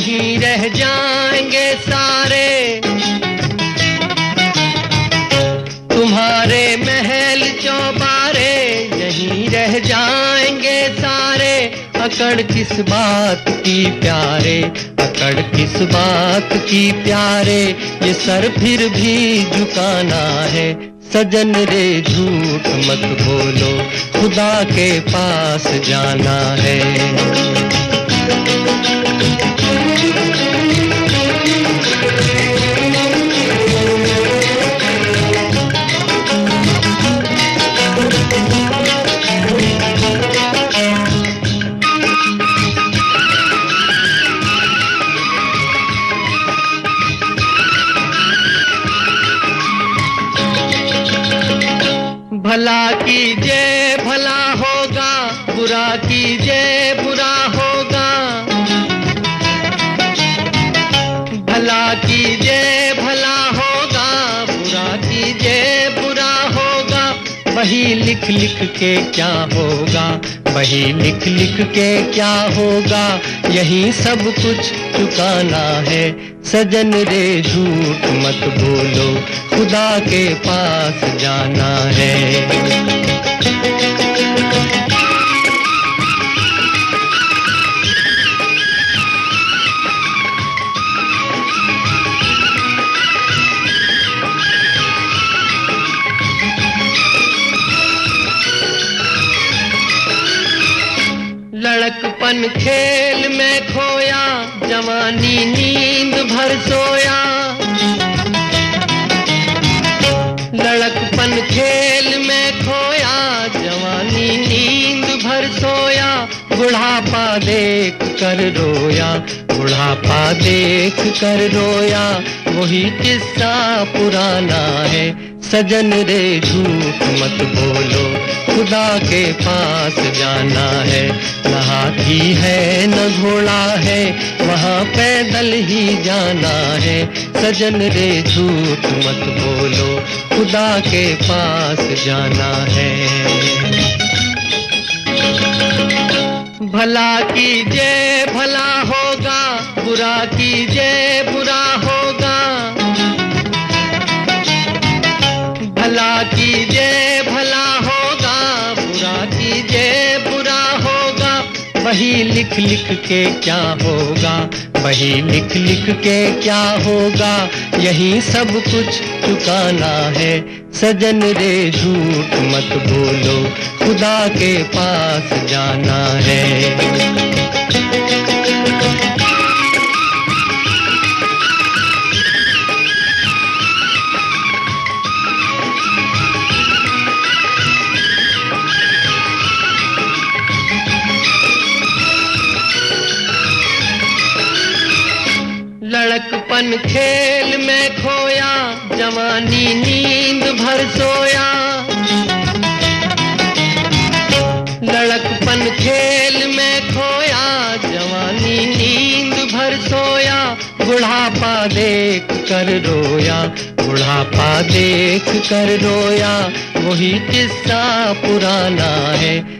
यहीं रह जाएँगे सारे। तुम्हारे महल चौबारे यहीं रह जाएँगे सारे। अकड़ किस बात की प्यारे, अकड़ किस बात की प्यारे। ये सर फिर भी झुकाना है। सजन रे झूठ मत बोलो, खुदा के पास जाना है। भला की जय भला होगा। बुरा की जय बुरा होगा। भला की जय भला होगा। बुरा की जय बुरा होगा। वही लिख लिख के क्या होगा? वही लिख लिख के क्या होगा? यही सब कुछ चुकाना है। सजन रे, झूठ मत बोलो। खुदा के पास जाना है। लड़कपन खेल में खोया, जवानी नींद भर सोया। लड़कपन खेल में खोया, जवानी नींद भर सोया। बुढ़ापा देख कर रोया, बुढ़ापा देख कर रोया। वही किस्सा पुराना है, सजन रे झूठ मत बोलो, खुदा के पास जाना है। है है, न घोड़ा है, वहाँ पैदल ही जाना है। सजन रे, झूठ मत बोलो, खुदा के पास जाना है। भला हाथी भला होगा, बुरा है वहाँ वही लिख लिख के क्या होगा? वही लिख लिख के क्या होगा? यही सब कुछ चुकाना है। सजन रे, झूठ मत बोलो। खुदा के पास जाना है। लड़कपन खेल में खोया, जवानी नींद भर सोया। लड़कपन खेल में खोया, जवानी नींद भर सोया। बुढ़ापा देख कर रोया, बुढ़ापा देख कर रोया। वही किस्सा पुराना है